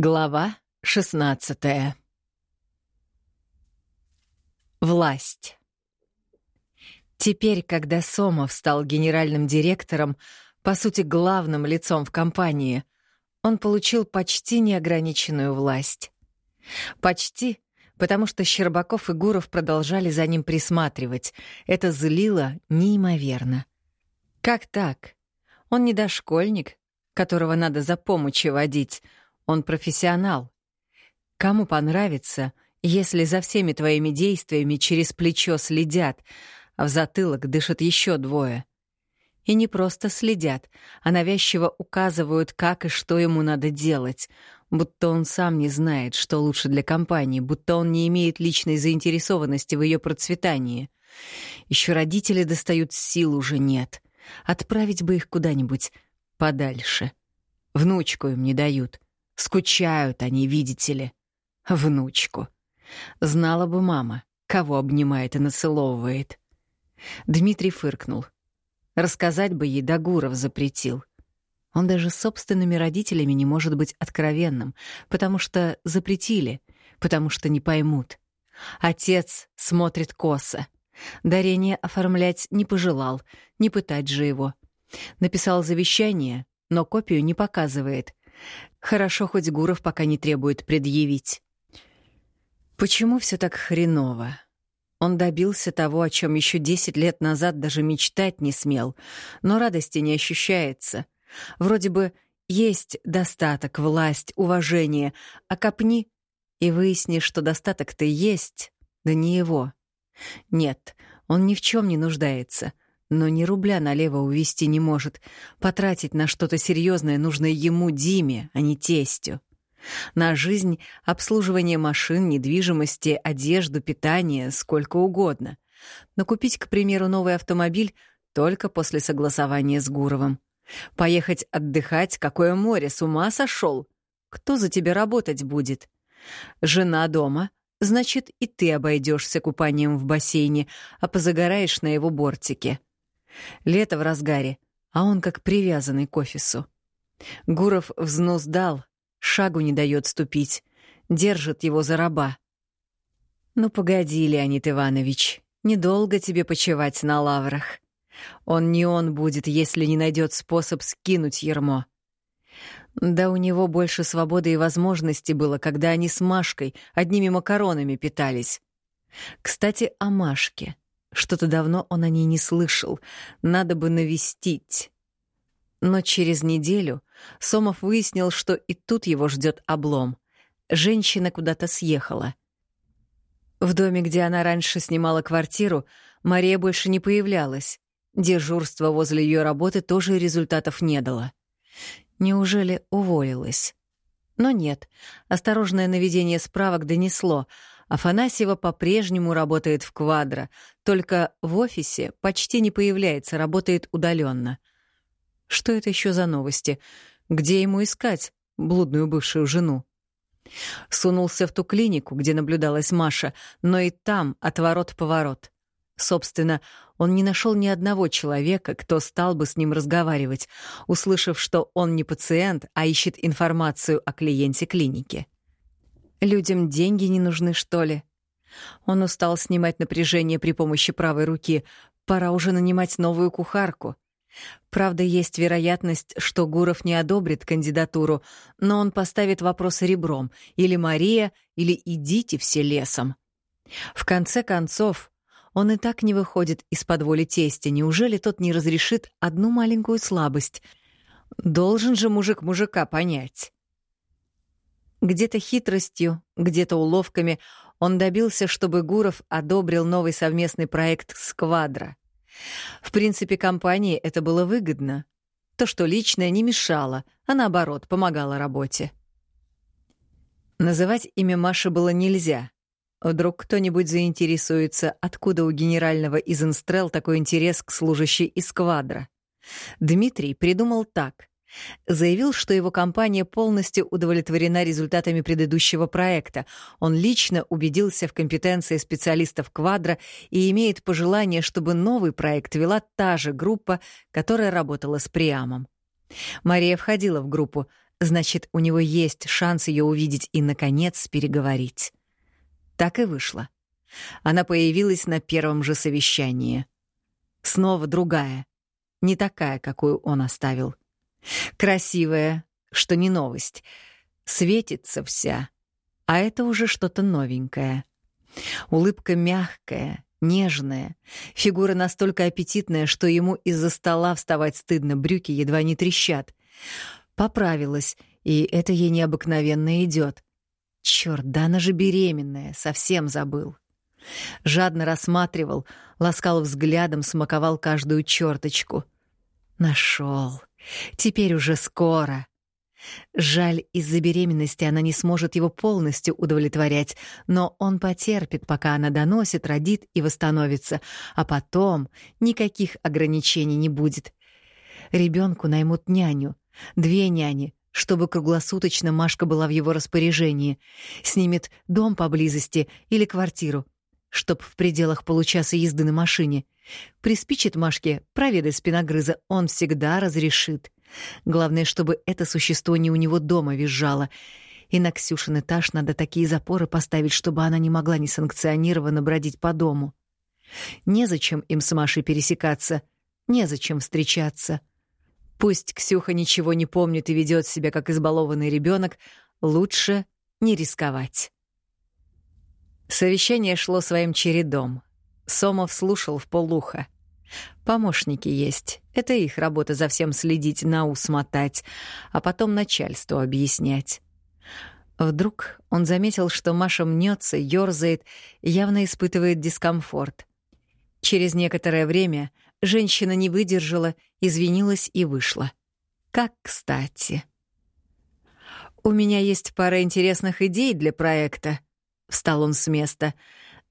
Глава 16 Власть. Теперь, когда Сомов стал генеральным директором, по сути, главным лицом в компании, он получил почти неограниченную власть. Почти, потому что Щербаков и Гуров продолжали за ним присматривать. Это злило неимоверно. Как так? Он не дошкольник, которого надо за помощью водить — он профессионал. Кому понравится, если за всеми твоими действиями через плечо следят, а в затылок дышат еще двое? И не просто следят, а навязчиво указывают, как и что ему надо делать, будто он сам не знает, что лучше для компании, будто он не имеет личной заинтересованности в ее процветании. Еще родители достают сил уже нет. Отправить бы их куда-нибудь подальше. Внучку им не дают — Скучают они, видите ли. Внучку. Знала бы мама, кого обнимает и нацеловывает. Дмитрий фыркнул. Рассказать бы ей Дагуров запретил. Он даже с собственными родителями не может быть откровенным, потому что запретили, потому что не поймут. Отец смотрит косо. Дарение оформлять не пожелал, не пытать же его. Написал завещание, но копию не показывает, Хорошо, хоть Гуров пока не требует предъявить. Почему все так хреново? Он добился того, о чем еще десять лет назад даже мечтать не смел, но радости не ощущается. Вроде бы есть достаток, власть, уважение, а копни и выясни, что достаток-то есть, да не его. Нет, он ни в чем не нуждается — но ни рубля налево увести не может. Потратить на что-то серьезное нужно ему, Диме, а не тестю. На жизнь, обслуживание машин, недвижимости, одежду, питание, сколько угодно. Но купить, к примеру, новый автомобиль только после согласования с Гуровым. Поехать отдыхать, какое море, с ума сошел? Кто за тебя работать будет? Жена дома, значит, и ты обойдешься купанием в бассейне, а позагораешь на его бортике. Лето в разгаре, а он как привязанный к офису. Гуров взнос дал, шагу не дает ступить, держит его за раба. «Ну погоди, Леонид Иванович, недолго тебе почивать на лаврах. Он не он будет, если не найдет способ скинуть ермо». Да у него больше свободы и возможностей было, когда они с Машкой одними макаронами питались. Кстати, о Машке — что-то давно он о ней не слышал. Надо бы навестить. Но через неделю Сомов выяснил, что и тут его ждет облом. Женщина куда-то съехала. В доме, где она раньше снимала квартиру, Мария больше не появлялась. Дежурство возле ее работы тоже результатов не дало. Неужели уволилась? Но нет. Осторожное наведение справок донесло — Афанасьева по-прежнему работает в квадро, только в офисе почти не появляется, работает удаленно. Что это еще за новости? Где ему искать блудную бывшую жену? Сунулся в ту клинику, где наблюдалась Маша, но и там отворот-поворот. Собственно, он не нашел ни одного человека, кто стал бы с ним разговаривать, услышав, что он не пациент, а ищет информацию о клиенте клиники. Людям деньги не нужны, что ли? Он устал снимать напряжение при помощи правой руки. Пора уже нанимать новую кухарку. Правда, есть вероятность, что Гуров не одобрит кандидатуру, но он поставит вопрос ребром. Или Мария, или идите все лесом. В конце концов, он и так не выходит из-под воли тестя. Неужели тот не разрешит одну маленькую слабость? Должен же мужик мужика понять. Где-то хитростью, где-то уловками он добился, чтобы Гуров одобрил новый совместный проект «Сквадра». В принципе, компании это было выгодно. То, что личное, не мешало, а наоборот, помогало работе. Называть имя Маши было нельзя. Вдруг кто-нибудь заинтересуется, откуда у генерального из Инстрел такой интерес к служащей из квадра. Дмитрий придумал так. Заявил, что его компания полностью удовлетворена результатами предыдущего проекта. Он лично убедился в компетенции специалистов «Квадро» и имеет пожелание, чтобы новый проект вела та же группа, которая работала с Приамом. Мария входила в группу, Значит, у него есть шанс ее увидеть и, наконец, переговорить. Так и вышло. Она появилась на первом же совещании. Снова другая, не такая, какую он оставил. Красивая, что не новость. Светится вся, а это уже что-то новенькое. Улыбка мягкая, нежная, фигура настолько аппетитная, что ему из-за стола вставать стыдно, брюки едва не трещат. Поправилась, и это ей необыкновенно идет. Черт, да она же беременная, совсем забыл. Жадно рассматривал, ласкал взглядом, смаковал каждую черточку. Нашел. Теперь уже скоро. Жаль, из-за беременности она не сможет его полностью удовлетворять, но он потерпит, пока она доносит, родит и восстановится, а потом никаких ограничений не будет. Ребенку наймут няню, две няни, чтобы круглосуточно Машка была в его распоряжении, снимет дом поблизости или квартиру, чтоб в пределах получаса езды на машине. Приспичит Машке проведать спиногрыза, он всегда разрешит. Главное, чтобы это существо не у него дома визжало. И на Ксюшин этаж надо такие запоры поставить, чтобы она не могла несанкционированно бродить по дому. Незачем им с Машей пересекаться, незачем встречаться. Пусть Ксюха ничего не помнит и ведет себя как избалованный ребенок, лучше не рисковать. Совещание шло своим чередом. Сомов слушал в полуха. Помощники есть. Это их работа за всем следить, на ус мотать, а потом начальству объяснять. Вдруг он заметил, что Маша мнется, ёрзает, явно испытывает дискомфорт. Через некоторое время женщина не выдержала, извинилась и вышла. Как кстати. «У меня есть пара интересных идей для проекта», — встал он с места.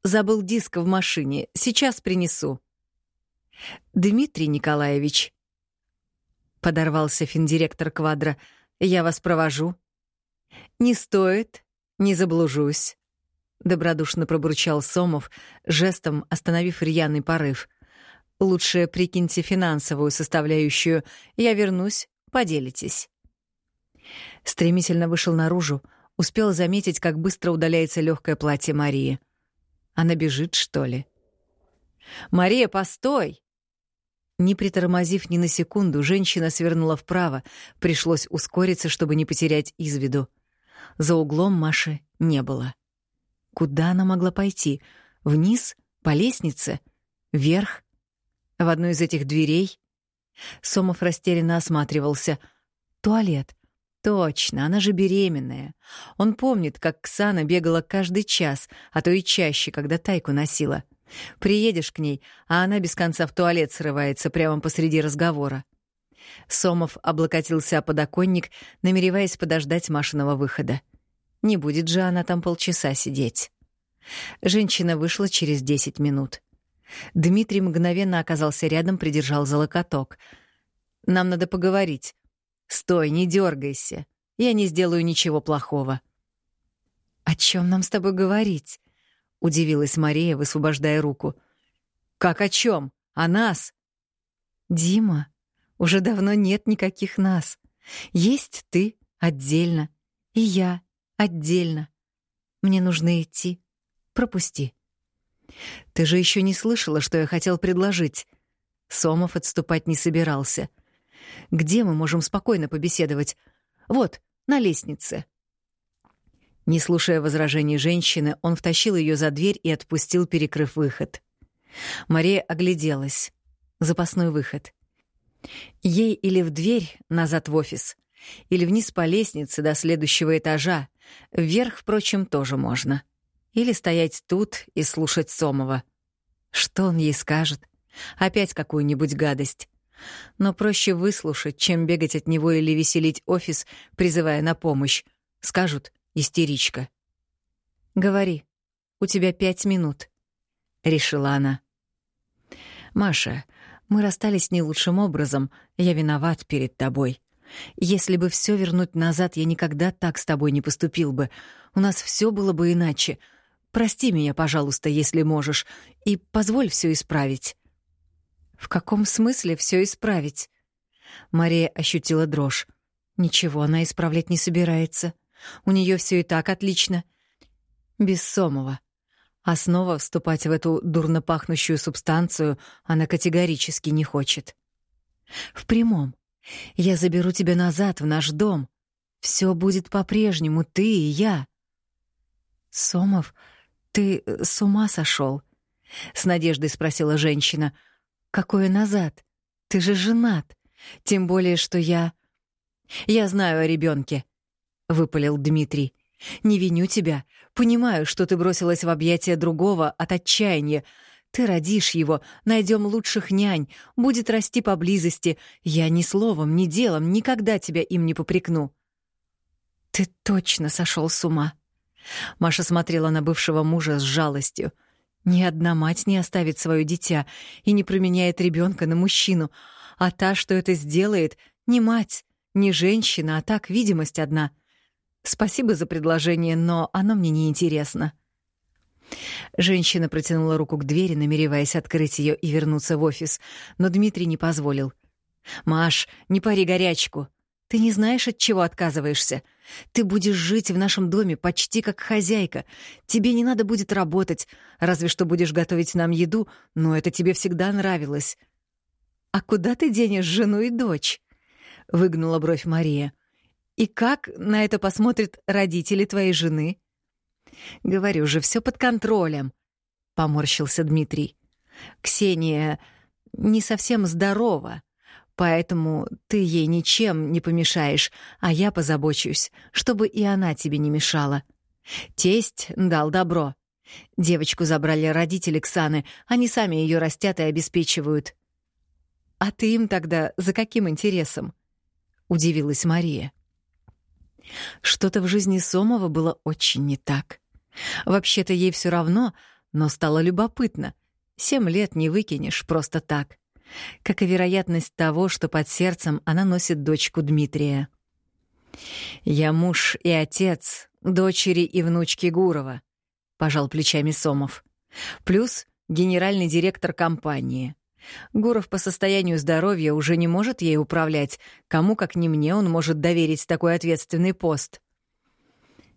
«Забыл диск в машине. Сейчас принесу». «Дмитрий Николаевич», — подорвался финдиректор квадра, — «я вас провожу». «Не стоит, не заблужусь», — добродушно пробурчал Сомов, жестом остановив рьяный порыв. «Лучше прикиньте финансовую составляющую. Я вернусь, поделитесь». Стремительно вышел наружу, успел заметить, как быстро удаляется легкое платье Марии. Она бежит, что ли? «Мария, постой!» Не притормозив ни на секунду, женщина свернула вправо, пришлось ускориться, чтобы не потерять из виду. За углом Маши не было. Куда она могла пойти? Вниз? По лестнице? Вверх? В одну из этих дверей? Сомов растерянно осматривался. Туалет. Точно, она же беременная. Он помнит, как Ксана бегала каждый час, а то и чаще, когда тайку носила. — Приедешь к ней, а она без конца в туалет срывается прямо посреди разговора. Сомов облокотился о подоконник, намереваясь подождать Машиного выхода. Не будет же она там полчаса сидеть. Женщина вышла через десять минут. Дмитрий мгновенно оказался рядом, придержал за локоток. «Нам надо поговорить. Стой, не дергайся. Я не сделаю ничего плохого». «О чем нам с тобой говорить?» — удивилась Мария, высвобождая руку. «Как о чем? О нас?» «Дима, уже давно нет никаких нас. Есть ты отдельно, и я отдельно. Мне нужно идти. Пропусти». «Ты же еще не слышала, что я хотел предложить?» Сомов отступать не собирался. «Где мы можем спокойно побеседовать? Вот, на лестнице». Не слушая возражений женщины, он втащил ее за дверь и отпустил, перекрыв выход. Мария огляделась. Запасной выход. Ей или в дверь, назад в офис, или вниз по лестнице до следующего этажа. Вверх, впрочем, тоже можно. Или стоять тут и слушать Сомова. Что он ей скажет? Опять какую-нибудь гадость. Но проще выслушать, чем бегать от него или веселить офис, призывая на помощь. Скажут, истеричка. «Говори, у тебя пять минут», — решила она. «Маша, мы расстались не лучшим образом, я виноват перед тобой. Если бы все вернуть назад, я никогда так с тобой не поступил бы. У нас все было бы иначе. Прости меня, пожалуйста, если можешь, и позволь все исправить». «В каком смысле все исправить?» Мария ощутила дрожь. Ничего она исправлять не собирается. У нее все и так отлично. Без Сомова. А снова вступать в эту дурно пахнущую субстанцию она категорически не хочет. В прямом. Я заберу тебя назад в наш дом. Все будет по-прежнему, ты и я. Сомов, ты э, с ума сошел? С надеждой спросила женщина. Какое назад? Ты же женат. Тем более, что я... Я знаю о ребенке, выпалил Дмитрий. Не виню тебя. Понимаю, что ты бросилась в объятия другого от отчаяния. Ты родишь его, найдем лучших нянь, будет расти поблизости. Я ни словом, ни делом никогда тебя им не попрекну. Ты точно сошел с ума. Маша смотрела на бывшего мужа с жалостью. Ни одна мать не оставит свое дитя и не променяет ребенка на мужчину, а та, что это сделает, не мать, не женщина, а так видимость одна. Спасибо за предложение, но оно мне не интересно. Женщина протянула руку к двери, намереваясь открыть ее и вернуться в офис, но Дмитрий не позволил. «Маш, не пари горячку. Ты не знаешь, от чего отказываешься. Ты будешь жить в нашем доме почти как хозяйка. Тебе не надо будет работать, разве что будешь готовить нам еду, но это тебе всегда нравилось». «А куда ты денешь жену и дочь?» — выгнула бровь Мария. «И как на это посмотрят родители твоей жены?» Говорю же, все под контролем, поморщился Дмитрий. Ксения не совсем здорова, поэтому ты ей ничем не помешаешь, а я позабочусь, чтобы и она тебе не мешала. Тесть дал добро. Девочку забрали родители Ксаны, они сами ее растят и обеспечивают. А ты им тогда за каким интересом? удивилась Мария. Что-то в жизни Сомова было очень не так. Вообще-то ей все равно, но стало любопытно. Семь лет не выкинешь просто так. Как и вероятность того, что под сердцем она носит дочку Дмитрия. «Я муж и отец дочери и внучки Гурова», — пожал плечами Сомов. «Плюс генеральный директор компании. Гуров по состоянию здоровья уже не может ей управлять. Кому, как не мне, он может доверить такой ответственный пост?»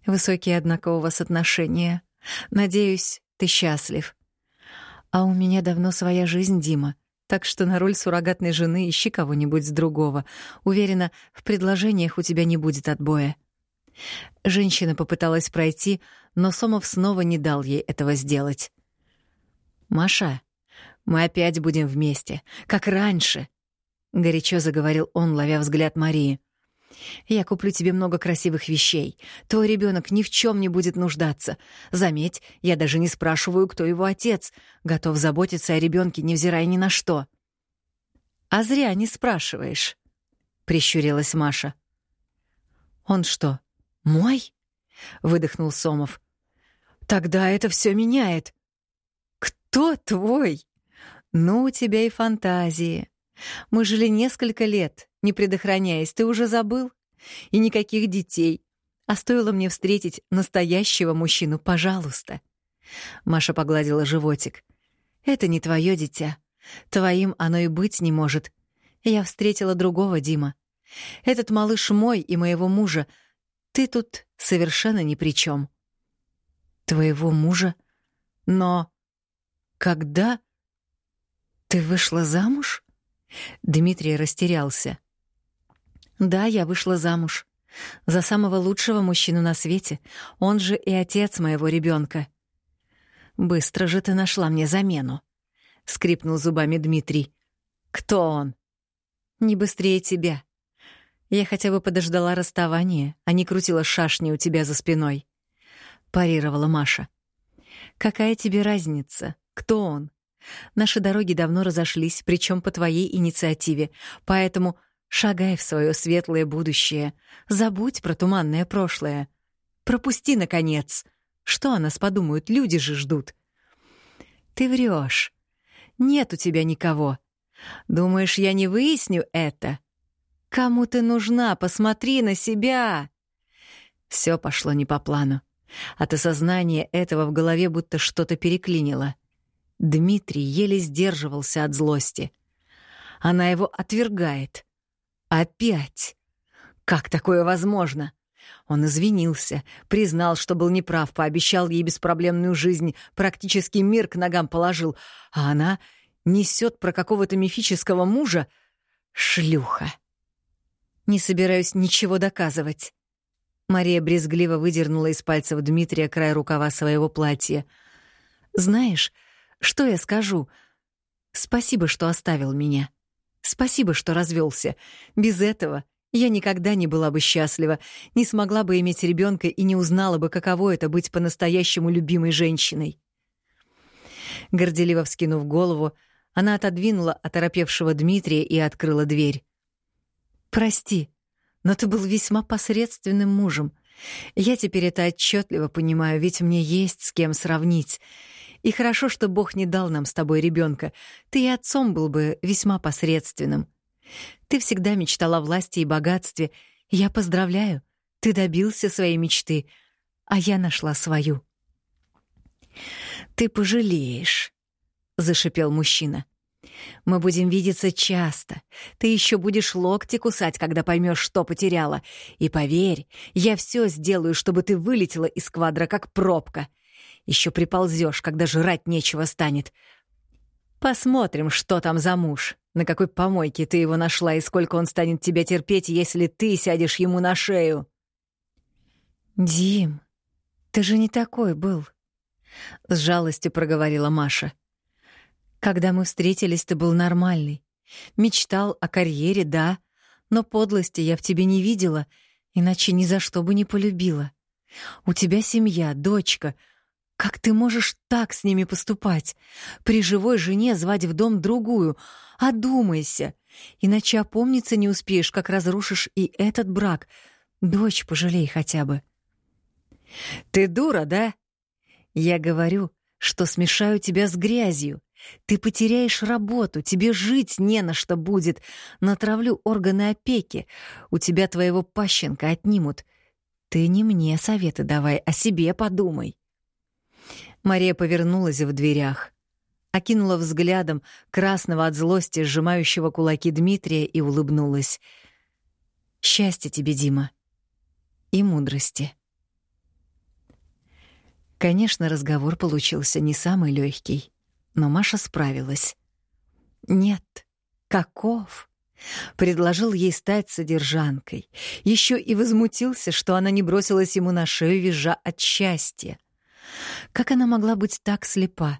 Высокие, однако, у вас отношения. Надеюсь, ты счастлив. А у меня давно своя жизнь, Дима. Так что на роль суррогатной жены ищи кого-нибудь с другого. Уверена, в предложениях у тебя не будет отбоя. Женщина попыталась пройти, но Сомов снова не дал ей этого сделать. «Маша, мы опять будем вместе, как раньше», — горячо заговорил он, ловя взгляд Марии. Я куплю тебе много красивых вещей. Твой ребенок ни в чем не будет нуждаться. Заметь, я даже не спрашиваю, кто его отец. Готов заботиться о ребенке, невзирая ни на что. А зря не спрашиваешь, прищурилась Маша. Он что, мой? выдохнул Сомов. Тогда это все меняет. Кто твой? Ну, у тебя и фантазии. Мы жили несколько лет, не предохраняясь, ты уже забыл? И никаких детей. А стоило мне встретить настоящего мужчину, пожалуйста. Маша погладила животик. Это не твое дитя. Твоим оно и быть не может. Я встретила другого Дима. Этот малыш мой и моего мужа. Ты тут совершенно ни при чем. Твоего мужа? Но когда ты вышла замуж? Дмитрий растерялся. Да, я вышла замуж. За самого лучшего мужчину на свете. Он же и отец моего ребенка. Быстро же ты нашла мне замену. Скрипнул зубами Дмитрий. Кто он? Не быстрее тебя. Я хотя бы подождала расставания, а не крутила шашни у тебя за спиной. Парировала Маша. Какая тебе разница? Кто он? Наши дороги давно разошлись, причем по твоей инициативе, поэтому шагай в свое светлое будущее, забудь про туманное прошлое. Пропусти, наконец. Что о нас подумают, люди же ждут. Ты врешь. Нет у тебя никого. Думаешь, я не выясню это? Кому ты нужна? Посмотри на себя. Все пошло не по плану. От осознания этого в голове будто что-то переклинило. Дмитрий еле сдерживался от злости. Она его отвергает. Опять. Как такое возможно? Он извинился, признал, что был неправ, пообещал ей беспроблемную жизнь, практически мир к ногам положил, а она несет про какого-то мифического мужа шлюха. Не собираюсь ничего доказывать. Мария брезгливо выдернула из пальцев Дмитрия край рукава своего платья. «Знаешь, что я скажу? Спасибо, что оставил меня. Спасибо, что развелся. Без этого я никогда не была бы счастлива, не смогла бы иметь ребенка и не узнала бы, каково это быть по-настоящему любимой женщиной. Горделиво вскинув голову, она отодвинула оторопевшего Дмитрия и открыла дверь. «Прости, но ты был весьма посредственным мужем. Я теперь это отчетливо понимаю, ведь мне есть с кем сравнить. И хорошо, что Бог не дал нам с тобой ребенка. Ты и отцом был бы весьма посредственным. Ты всегда мечтала о власти и богатстве. Я поздравляю, ты добился своей мечты, а я нашла свою. Ты пожалеешь, зашипел мужчина. Мы будем видеться часто. Ты еще будешь локти кусать, когда поймешь, что потеряла. И поверь, я все сделаю, чтобы ты вылетела из квадра, как пробка. Еще приползешь, когда жрать нечего станет. Посмотрим, что там за муж, на какой помойке ты его нашла и сколько он станет тебя терпеть, если ты сядешь ему на шею. Дим, ты же не такой был, с жалостью проговорила Маша. Когда мы встретились, ты был нормальный. Мечтал о карьере, да, но подлости я в тебе не видела, иначе ни за что бы не полюбила. У тебя семья, дочка, как ты можешь так с ними поступать? При живой жене звать в дом другую? Одумайся, иначе опомниться не успеешь, как разрушишь и этот брак. Дочь пожалей хотя бы. Ты дура, да? Я говорю, что смешаю тебя с грязью. Ты потеряешь работу, тебе жить не на что будет. Натравлю органы опеки. У тебя твоего пащенка отнимут. Ты не мне советы давай, о себе подумай. Мария повернулась в дверях, окинула взглядом красного от злости сжимающего кулаки Дмитрия и улыбнулась. «Счастья тебе, Дима, и мудрости». Конечно, разговор получился не самый легкий, но Маша справилась. «Нет, каков?» Предложил ей стать содержанкой. Еще и возмутился, что она не бросилась ему на шею, визжа от счастья. Как она могла быть так слепа?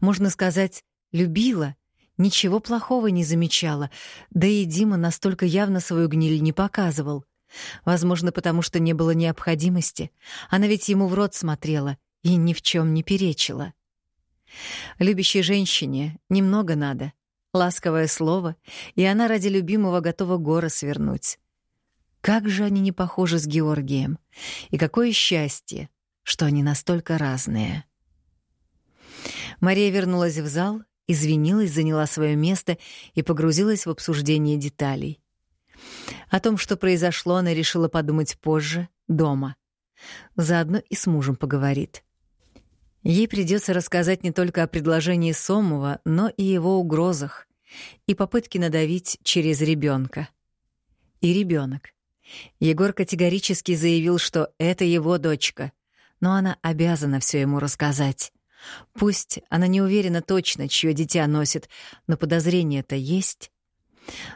Можно сказать, любила, ничего плохого не замечала, да и Дима настолько явно свою гниль не показывал. Возможно, потому что не было необходимости. Она ведь ему в рот смотрела и ни в чем не перечила. Любящей женщине немного надо. Ласковое слово, и она ради любимого готова горы свернуть. Как же они не похожи с Георгием. И какое счастье, что они настолько разные. Мария вернулась в зал, извинилась, заняла свое место и погрузилась в обсуждение деталей. О том, что произошло, она решила подумать позже, дома. Заодно и с мужем поговорит. Ей придется рассказать не только о предложении Сомова, но и его угрозах и попытке надавить через ребенка. И ребенок. Егор категорически заявил, что это его дочка, но она обязана все ему рассказать. Пусть она не уверена точно, чье дитя носит, но подозрение-то есть.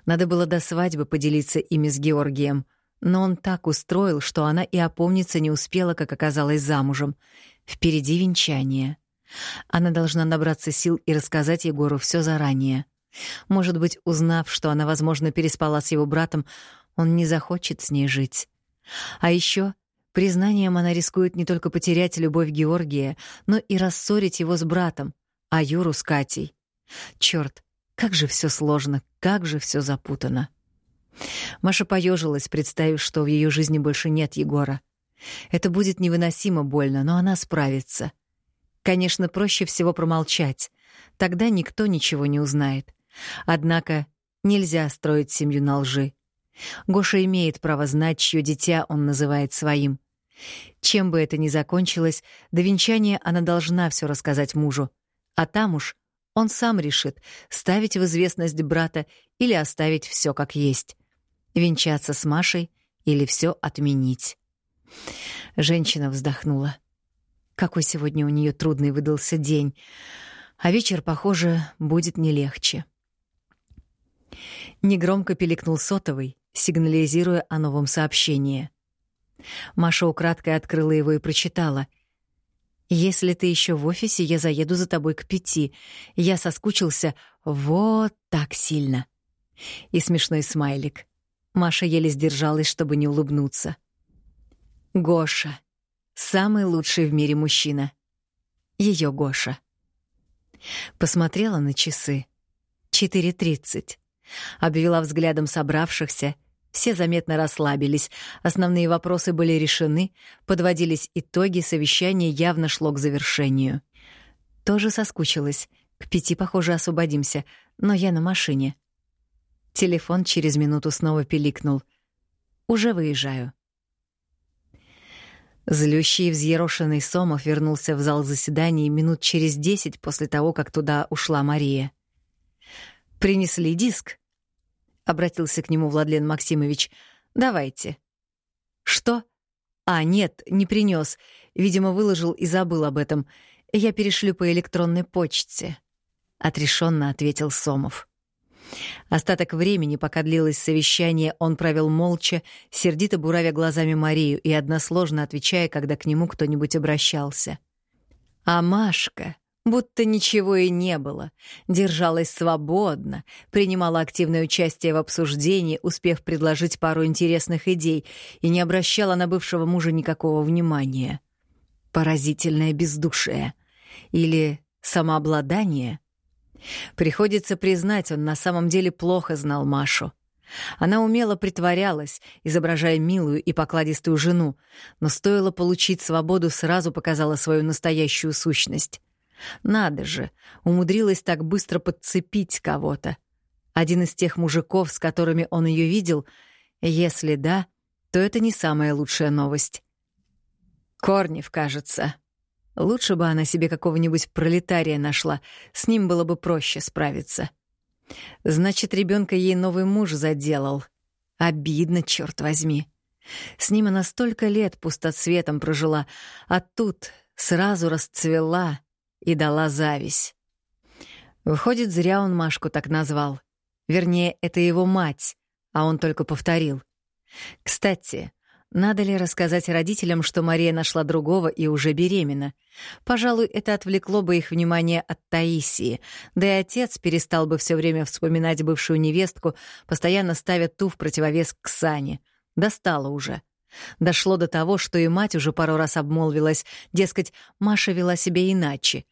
Надо было до свадьбы поделиться ими с Георгием, но он так устроил, что она и опомниться не успела, как оказалась замужем. Впереди венчание. Она должна набраться сил и рассказать Егору все заранее. Может быть, узнав, что она, возможно, переспала с его братом, он не захочет с ней жить. А еще Признанием она рискует не только потерять любовь Георгия, но и рассорить его с братом, а Юру с Катей. Черт, как же все сложно, как же все запутано. Маша поежилась, представив, что в ее жизни больше нет Егора. Это будет невыносимо больно, но она справится. Конечно, проще всего промолчать. Тогда никто ничего не узнает. Однако нельзя строить семью на лжи. Гоша имеет право знать, чье дитя он называет своим. Чем бы это ни закончилось, до венчания она должна все рассказать мужу. А там уж он сам решит, ставить в известность брата или оставить все как есть. Венчаться с Машей или все отменить. Женщина вздохнула. Какой сегодня у нее трудный выдался день, а вечер, похоже, будет не легче. Негромко пиликнул сотовый, сигнализируя о новом сообщении. Маша украдкой открыла его и прочитала. «Если ты еще в офисе, я заеду за тобой к пяти. Я соскучился вот так сильно». И смешной смайлик. Маша еле сдержалась, чтобы не улыбнуться. Гоша. Самый лучший в мире мужчина. Ее Гоша. Посмотрела на часы. 4.30. Обвела взглядом собравшихся. Все заметно расслабились. Основные вопросы были решены. Подводились итоги. Совещание явно шло к завершению. Тоже соскучилась. К пяти, похоже, освободимся. Но я на машине. Телефон через минуту снова пиликнул. «Уже выезжаю». Злющий и взъерошенный Сомов вернулся в зал заседаний минут через десять после того, как туда ушла Мария. «Принесли диск?» — обратился к нему Владлен Максимович. «Давайте». «Что?» «А, нет, не принес. Видимо, выложил и забыл об этом. Я перешлю по электронной почте», — отрешенно ответил Сомов. Остаток времени, пока длилось совещание, он провел молча, сердито буравя глазами Марию и односложно отвечая, когда к нему кто-нибудь обращался. А Машка, будто ничего и не было, держалась свободно, принимала активное участие в обсуждении, успев предложить пару интересных идей, и не обращала на бывшего мужа никакого внимания. Поразительное бездушие. Или самообладание — Приходится признать, он на самом деле плохо знал Машу. Она умело притворялась, изображая милую и покладистую жену, но стоило получить свободу, сразу показала свою настоящую сущность. Надо же, умудрилась так быстро подцепить кого-то. Один из тех мужиков, с которыми он ее видел, если да, то это не самая лучшая новость. Корнев, кажется. Лучше бы она себе какого-нибудь пролетария нашла, с ним было бы проще справиться. Значит, ребенка ей новый муж заделал. Обидно, черт возьми. С ним она столько лет пустоцветом прожила, а тут сразу расцвела и дала зависть. Выходит, зря он Машку так назвал. Вернее, это его мать, а он только повторил. Кстати, надо ли рассказать родителям, что Мария нашла другого и уже беременна? Пожалуй, это отвлекло бы их внимание от Таисии, да и отец перестал бы все время вспоминать бывшую невестку, постоянно ставя ту в противовес к Сане. Достало уже. Дошло до того, что и мать уже пару раз обмолвилась, дескать, Маша вела себя иначе.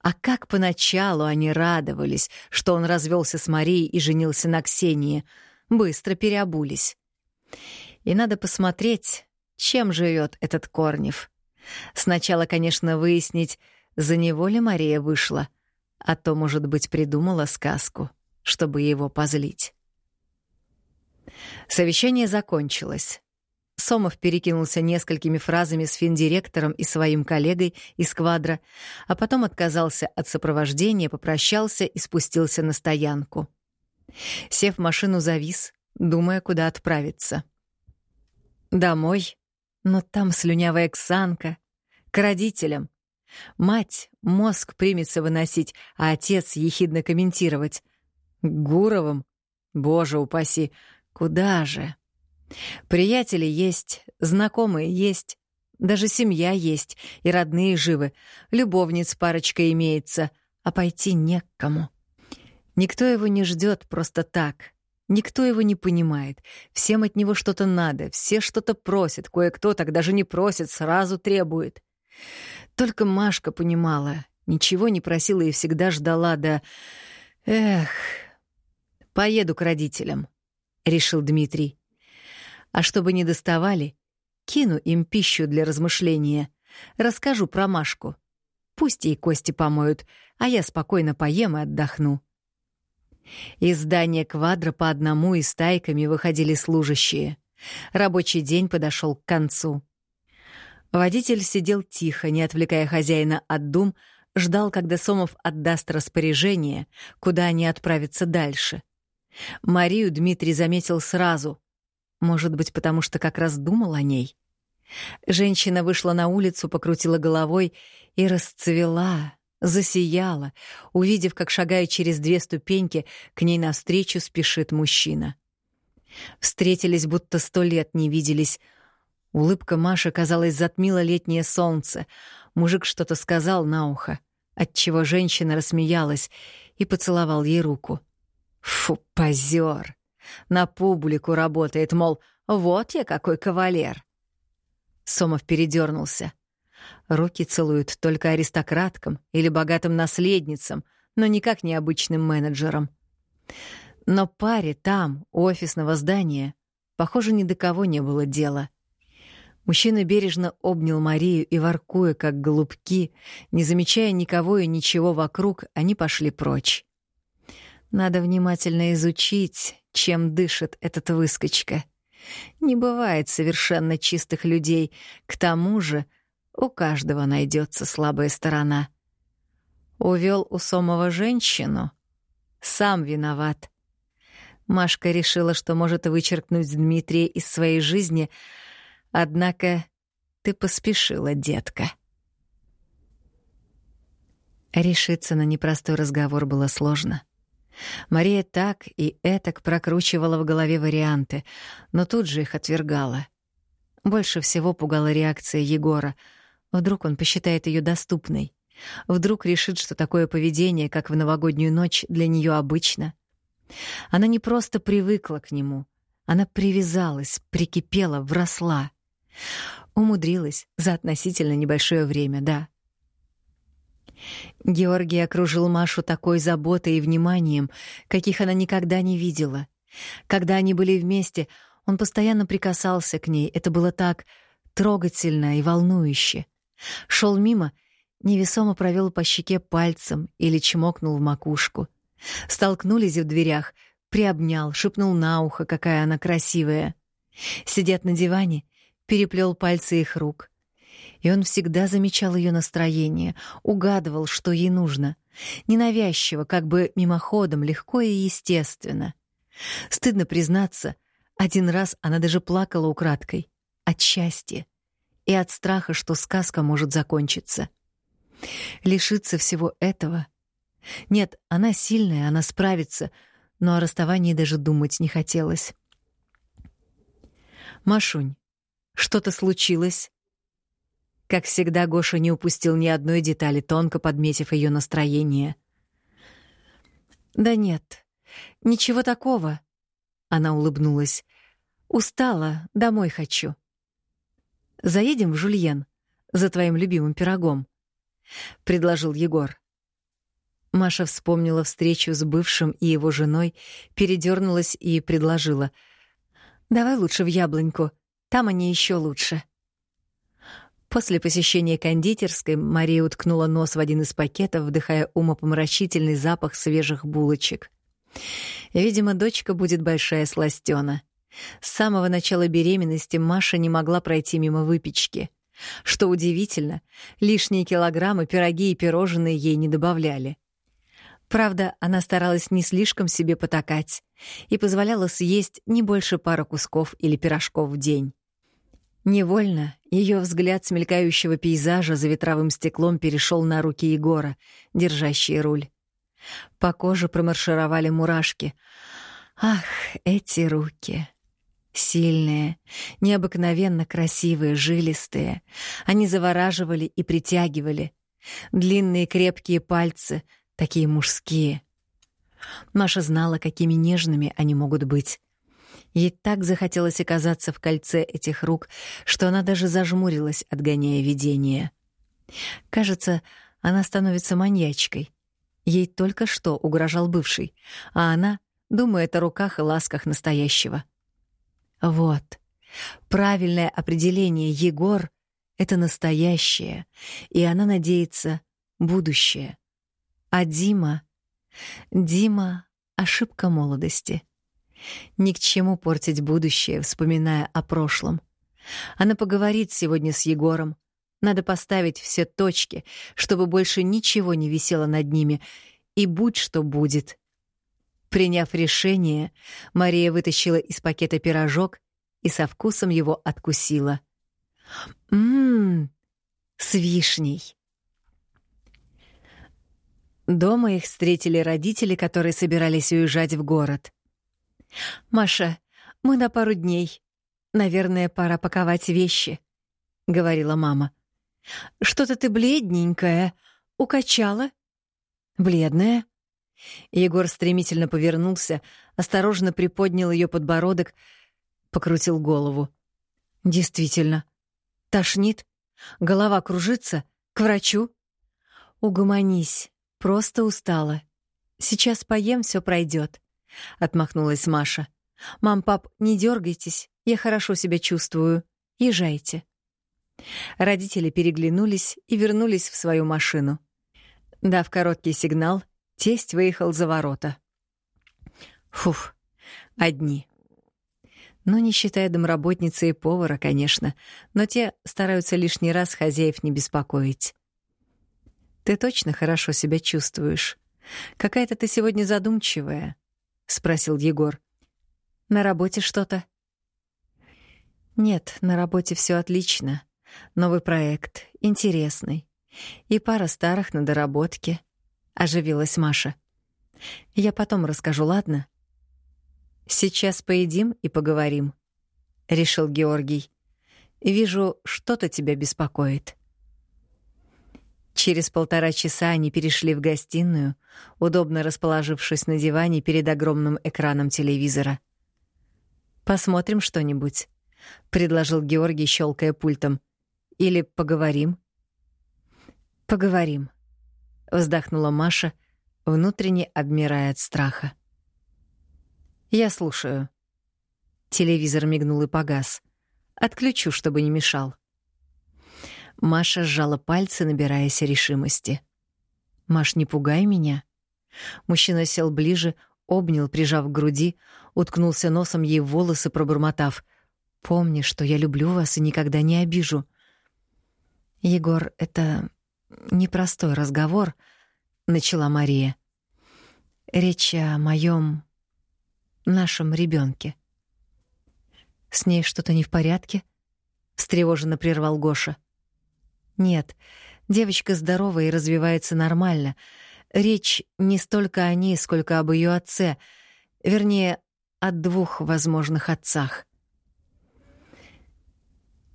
А как поначалу они радовались, что он развелся с Марией и женился на Ксении. Быстро переобулись. И надо посмотреть, чем живет этот Корнев. Сначала, конечно, выяснить, за него ли Мария вышла, а то, может быть, придумала сказку, чтобы его позлить. Совещание закончилось. Сомов перекинулся несколькими фразами с финдиректором и своим коллегой из квадра, а потом отказался от сопровождения, попрощался и спустился на стоянку. Сев в машину, завис, думая, куда отправиться. Домой. Но там слюнявая Ксанка. К родителям. Мать мозг примется выносить, а отец ехидно комментировать. Гуровым? Боже упаси, куда же? Приятели есть, знакомые есть, даже семья есть, и родные живы, любовниц парочка имеется, а пойти не к кому. Никто его не ждет просто так. Никто его не понимает. Всем от него что-то надо, все что-то просят, кое-кто так даже не просит, сразу требует. Только Машка понимала, ничего не просила и всегда ждала, да... Эх, поеду к родителям, — решил Дмитрий. А чтобы не доставали, кину им пищу для размышления, расскажу про Машку. Пусть ей кости помоют, а я спокойно поем и отдохну. Из здания квадра по одному и стайками выходили служащие. Рабочий день подошел к концу. Водитель сидел тихо, не отвлекая хозяина от дум, ждал, когда Сомов отдаст распоряжение, куда они отправятся дальше. Марию Дмитрий заметил сразу. Может быть, потому что как раз думал о ней? Женщина вышла на улицу, покрутила головой и расцвела, засияла, увидев, как, шагая через две ступеньки, к ней навстречу спешит мужчина. Встретились, будто сто лет не виделись. Улыбка Маши, казалось, затмила летнее солнце. Мужик что-то сказал на ухо, отчего женщина рассмеялась и поцеловал ей руку. Фу, позер! На публику работает, мол, вот я какой кавалер. Сомов передернулся. Руки целуют только аристократкам или богатым наследницам, но никак не обычным менеджерам. Но паре там, у офисного здания, похоже, ни до кого не было дела. Мужчина бережно обнял Марию и, воркуя, как голубки, не замечая никого и ничего вокруг, они пошли прочь. Надо внимательно изучить, чем дышит этот выскочка. Не бывает совершенно чистых людей, к тому же у каждого найдется слабая сторона. Увел у Сомова женщину? Сам виноват. Машка решила, что может вычеркнуть Дмитрия из своей жизни, однако ты поспешила, детка. Решиться на непростой разговор было сложно. Мария так и этак прокручивала в голове варианты, но тут же их отвергала. Больше всего пугала реакция Егора. Вдруг он посчитает ее доступной. Вдруг решит, что такое поведение, как в новогоднюю ночь, для нее обычно. Она не просто привыкла к нему, она привязалась, прикипела, вросла. Умудрилась за относительно небольшое время, да. Георгий окружил Машу такой заботой и вниманием, каких она никогда не видела. Когда они были вместе, он постоянно прикасался к ней. Это было так трогательно и волнующе. Шел мимо, невесомо провел по щеке пальцем или чмокнул в макушку. Столкнулись в дверях, приобнял, шепнул на ухо, какая она красивая. Сидят на диване, переплел пальцы их рук. И он всегда замечал ее настроение, угадывал, что ей нужно. Ненавязчиво, как бы мимоходом, легко и естественно. Стыдно признаться, один раз она даже плакала украдкой. От счастья и от страха, что сказка может закончиться. Лишиться всего этого нет, она сильная, она справится, но о расставании даже думать не хотелось. «Машунь, что-то случилось?» Как всегда, Гоша не упустил ни одной детали, тонко подметив ее настроение. «Да нет, ничего такого», — она улыбнулась. «Устала, домой хочу». «Заедем в Жульен за твоим любимым пирогом», — предложил Егор. Маша вспомнила встречу с бывшим и его женой, передернулась и предложила. «Давай лучше в Яблоньку, там они еще лучше». После посещения кондитерской Мария уткнула нос в один из пакетов, вдыхая умопомрачительный запах свежих булочек. Видимо, дочка будет большая сластена. С самого начала беременности Маша не могла пройти мимо выпечки. Что удивительно, лишние килограммы пироги и пирожные ей не добавляли. Правда, она старалась не слишком себе потакать и позволяла съесть не больше пары кусков или пирожков в день. Невольно ее взгляд смелькающего пейзажа за ветровым стеклом перешел на руки Егора, держащие руль. По коже промаршировали мурашки. Ах, эти руки! Сильные, необыкновенно красивые, жилистые. Они завораживали и притягивали. Длинные крепкие пальцы — такие мужские. Маша знала, какими нежными они могут быть. Ей так захотелось оказаться в кольце этих рук, что она даже зажмурилась, отгоняя видение. Кажется, она становится маньячкой. Ей только что угрожал бывший, а она думает о руках и ласках настоящего. Вот. Правильное определение Егор — это настоящее, и она надеется — будущее. А Дима... Дима — ошибка молодости. Ни к чему портить будущее, вспоминая о прошлом. Она поговорит сегодня с Егором. Надо поставить все точки, чтобы больше ничего не висело над ними, и будь что будет. Приняв решение, Мария вытащила из пакета пирожок и со вкусом его откусила. Мм, с вишней. Дома их встретили родители, которые собирались уезжать в город. «Маша, мы на пару дней. Наверное, пора паковать вещи», — говорила мама. «Что-то ты бледненькая. Укачала?» «Бледная?» Егор стремительно повернулся, осторожно приподнял ее подбородок, покрутил голову. «Действительно. Тошнит? Голова кружится? К врачу?» «Угомонись. Просто устала. Сейчас поем, все пройдет, отмахнулась Маша. Мам, пап, не дергайтесь, я хорошо себя чувствую. Езжайте. Родители переглянулись и вернулись в свою машину. Дав короткий сигнал, тесть выехал за ворота. Фуф, одни. Ну, не считая домработницы и повара, конечно, но те стараются лишний раз хозяев не беспокоить. Ты точно хорошо себя чувствуешь? Какая-то ты сегодня задумчивая, спросил Егор. На работе что-то? Нет, на работе все отлично. Новый проект, интересный. И пара старых на доработке. Оживилась Маша. Я потом расскажу, ладно? Сейчас поедим и поговорим, решил Георгий. Вижу, что-то тебя беспокоит. Через полтора часа они перешли в гостиную, удобно расположившись на диване перед огромным экраном телевизора. «Посмотрим что-нибудь», — предложил Георгий, щелкая пультом. «Или поговорим?» «Поговорим», — вздохнула Маша, внутренне обмирая от страха. «Я слушаю». Телевизор мигнул и погас. «Отключу, чтобы не мешал». Маша сжала пальцы, набираясь решимости. «Маш, не пугай меня». Мужчина сел ближе, обнял, прижав к груди, уткнулся носом ей в волосы, пробормотав. «Помни, что я люблю вас и никогда не обижу». «Егор, это непростой разговор», — начала Мария. «Речь о моем нашем ребенке. «С ней что-то не в порядке?» — встревоженно прервал Гоша. Нет, девочка здорова и развивается нормально. Речь не столько о ней, сколько об ее отце, вернее, о двух возможных отцах.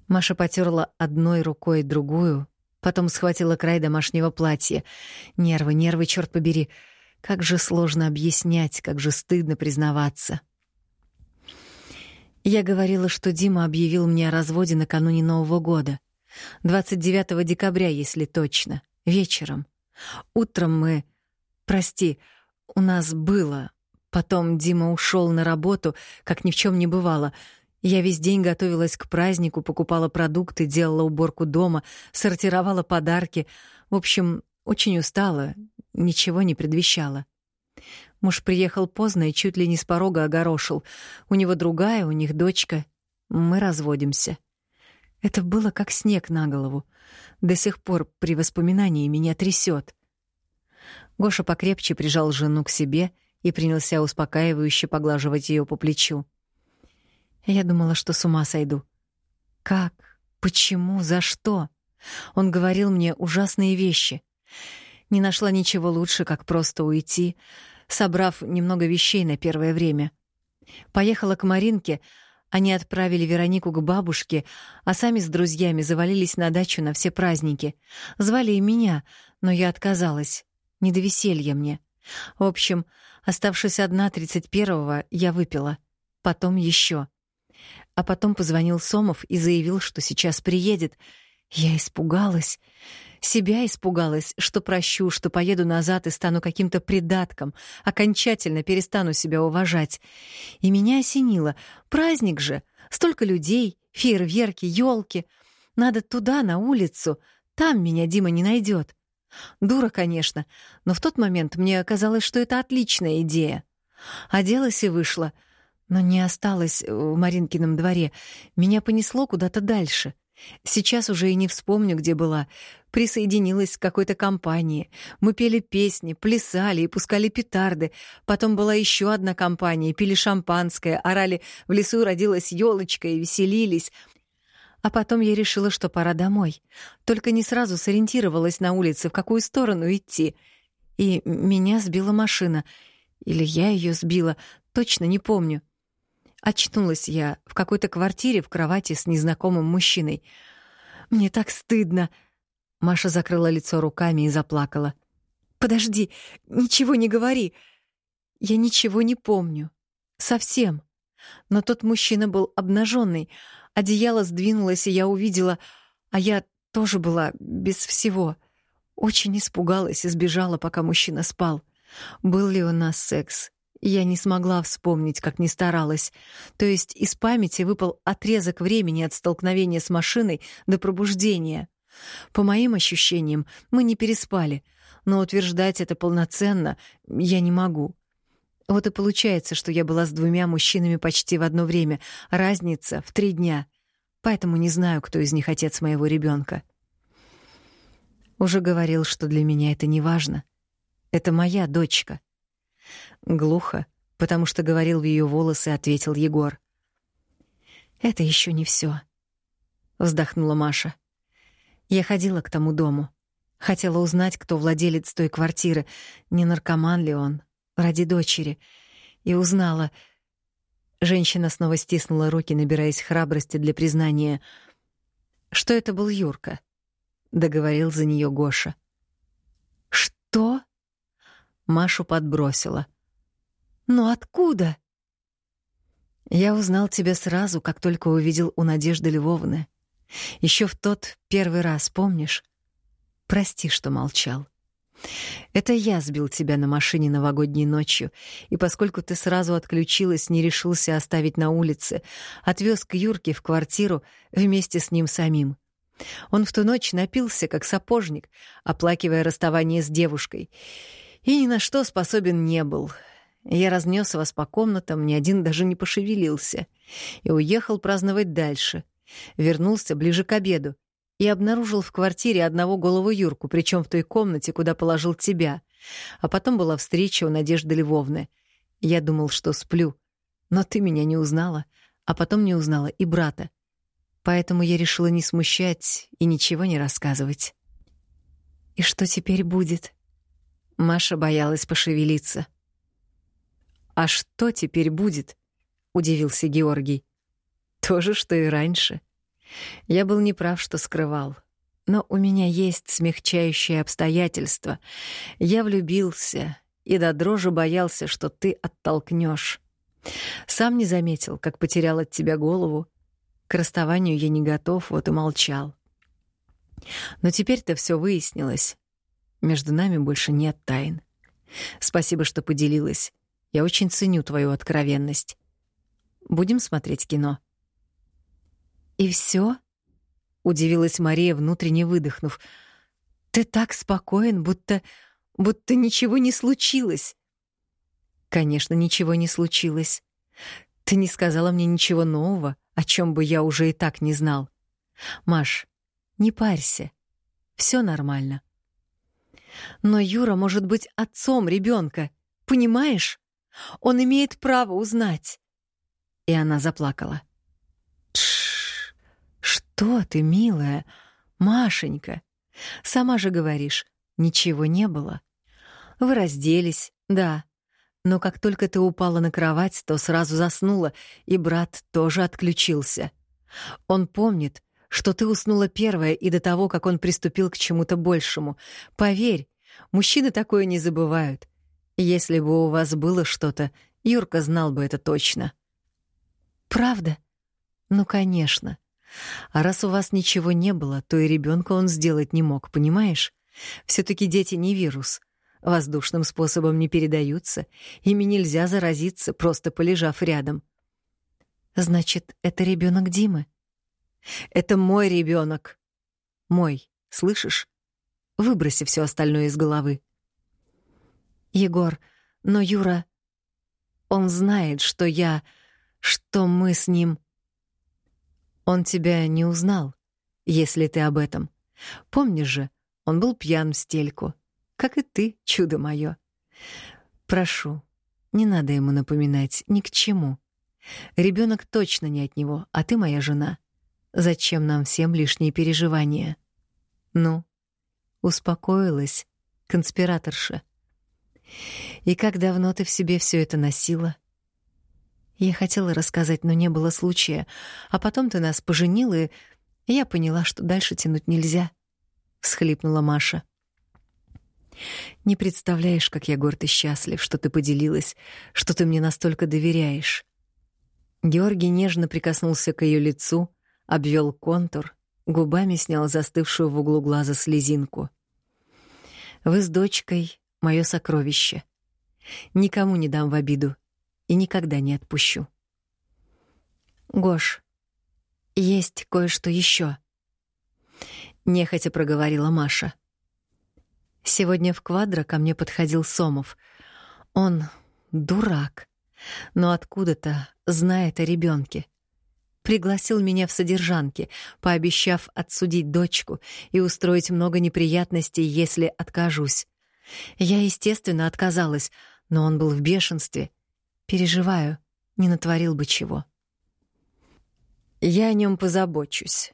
Маша потерла одной рукой другую, потом схватила край домашнего платья. Нервы, нервы, черт побери. Как же сложно объяснять, как же стыдно признаваться. Я говорила, что Дима объявил мне о разводе накануне Нового года. 29 декабря, если точно, вечером. Утром мы... Прости, у нас было. Потом Дима ушел на работу, как ни в чем не бывало. Я весь день готовилась к празднику, покупала продукты, делала уборку дома, сортировала подарки. В общем, очень устала, ничего не предвещала. Муж приехал поздно и чуть ли не с порога огорошил. У него другая, у них дочка. Мы разводимся. Это было как снег на голову. До сих пор при воспоминании меня трясет. Гоша покрепче прижал жену к себе и принялся успокаивающе поглаживать ее по плечу. Я думала, что с ума сойду. Как? Почему? За что? Он говорил мне ужасные вещи. Не нашла ничего лучше, как просто уйти, собрав немного вещей на первое время. Поехала к Маринке, они отправили Веронику к бабушке, а сами с друзьями завалились на дачу на все праздники. Звали и меня, но я отказалась. Не до веселья мне. В общем, оставшись одна 31-го, я выпила. Потом еще. А потом позвонил Сомов и заявил, что сейчас приедет. Я испугалась. Себя испугалась, что прощу, что поеду назад и стану каким-то придатком, окончательно перестану себя уважать. И меня осенило. Праздник же, столько людей, фейерверки, елки. Надо туда, на улицу. Там меня Дима не найдет. Дура, конечно, но в тот момент мне казалось, что это отличная идея. Оделась и вышла, но не осталась в Маринкином дворе. Меня понесло куда-то дальше — Сейчас уже и не вспомню, где была. Присоединилась к какой-то компании. Мы пели песни, плясали и пускали петарды. Потом была еще одна компания, пили шампанское, орали «В лесу родилась елочка» и веселились. А потом я решила, что пора домой. Только не сразу сориентировалась на улице, в какую сторону идти. И меня сбила машина. Или я ее сбила, точно не помню. Очнулась я в какой-то квартире в кровати с незнакомым мужчиной. Мне так стыдно. Маша закрыла лицо руками и заплакала. Подожди, ничего не говори. Я ничего не помню. Совсем. Но тот мужчина был обнаженный. Одеяло сдвинулось, и я увидела, а я тоже была без всего. Очень испугалась и сбежала, пока мужчина спал. Был ли у нас секс? Я не смогла вспомнить, как не старалась. То есть из памяти выпал отрезок времени от столкновения с машиной до пробуждения. По моим ощущениям, мы не переспали, но утверждать это полноценно я не могу. Вот и получается, что я была с двумя мужчинами почти в одно время, разница в три дня. Поэтому не знаю, кто из них отец моего ребенка. Уже говорил, что для меня это не важно. Это моя дочка. Глухо, потому что говорил в ее волосы, ответил Егор. Это еще не все, вздохнула Маша. Я ходила к тому дому. Хотела узнать, кто владелец той квартиры, не наркоман ли он, ради дочери. И узнала. Женщина снова стиснула руки, набираясь храбрости для признания, что это был Юрка. Договорил за нее Гоша. Что? Машу подбросила. Но откуда? Я узнал тебя сразу, как только увидел у Надежды Львовны. Еще в тот первый раз, помнишь? Прости, что молчал. Это я сбил тебя на машине новогодней ночью, и поскольку ты сразу отключилась, не решился оставить на улице, отвез к Юрке в квартиру вместе с ним самим. Он в ту ночь напился, как сапожник, оплакивая расставание с девушкой, и ни на что способен не был. Я разнес вас по комнатам, ни один даже не пошевелился, и уехал праздновать дальше. Вернулся ближе к обеду и обнаружил в квартире одного голову Юрку, причем в той комнате, куда положил тебя. А потом была встреча у Надежды Львовны. Я думал, что сплю, но ты меня не узнала, а потом не узнала и брата. Поэтому я решила не смущать и ничего не рассказывать. И что теперь будет? Маша боялась пошевелиться. «А что теперь будет?» — удивился Георгий. «То же, что и раньше. Я был неправ, что скрывал. Но у меня есть смягчающее обстоятельство. Я влюбился и до дрожи боялся, что ты оттолкнешь. Сам не заметил, как потерял от тебя голову. К расставанию я не готов, вот и молчал. Но теперь-то все выяснилось. Между нами больше нет тайн. Спасибо, что поделилась. Я очень ценю твою откровенность. Будем смотреть кино. И все? удивилась Мария, внутренне выдохнув. Ты так спокоен, будто будто ничего не случилось. Конечно, ничего не случилось. Ты не сказала мне ничего нового, о чем бы я уже и так не знал. Маш, не парься. все нормально. Но Юра может быть отцом ребенка, понимаешь? Он имеет право узнать. И она заплакала. Тш, что ты, милая, Машенька? Сама же говоришь, ничего не было. Вы разделись, да. Но как только ты упала на кровать, то сразу заснула, и брат тоже отключился. Он помнит, что ты уснула первая и до того, как он приступил к чему-то большему. Поверь, мужчины такое не забывают. Если бы у вас было что-то, Юрка знал бы это точно. Правда? Ну, конечно. А раз у вас ничего не было, то и ребенка он сделать не мог, понимаешь? все таки дети не вирус. Воздушным способом не передаются, ими нельзя заразиться, просто полежав рядом. Значит, это ребенок Димы? Это мой ребенок. Мой, слышишь? Выброси все остальное из головы. Егор, но Юра... Он знает, что я... что мы с ним... Он тебя не узнал. если ты об этом. Помнишь же, он был пьян в стельку. Как и ты, чудо мое. Прошу, не надо ему напоминать ни к чему. Ребенок точно не от него, а ты моя жена. Зачем нам всем лишние переживания? Ну, успокоилась, конспираторша. И как давно ты в себе все это носила? Я хотела рассказать, но не было случая. А потом ты нас поженил, и я поняла, что дальше тянуть нельзя. Всхлипнула Маша. Не представляешь, как я горд и счастлив, что ты поделилась, что ты мне настолько доверяешь. Георгий нежно прикоснулся к ее лицу, обвел контур, губами снял застывшую в углу глаза слезинку. Вы с дочкой мое сокровище. Никому не дам в обиду и никогда не отпущу. Гош, есть кое-что еще. Нехотя проговорила Маша. Сегодня в квадро ко мне подходил Сомов. Он дурак, но откуда-то знает о ребенке. Пригласил меня в содержанки, пообещав отсудить дочку и устроить много неприятностей, если откажусь. Я, естественно, отказалась, но он был в бешенстве. Переживаю, не натворил бы чего. Я о нем позабочусь.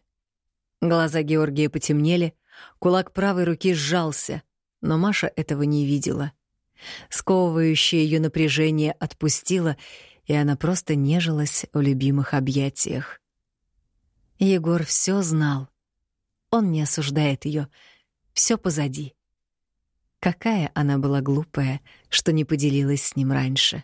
Глаза Георгия потемнели, кулак правой руки сжался, но Маша этого не видела. Сковывающее ее напряжение отпустило, и она просто нежилась в любимых объятиях. Егор все знал. Он не осуждает ее. Все позади. Какая она была глупая, что не поделилась с ним раньше.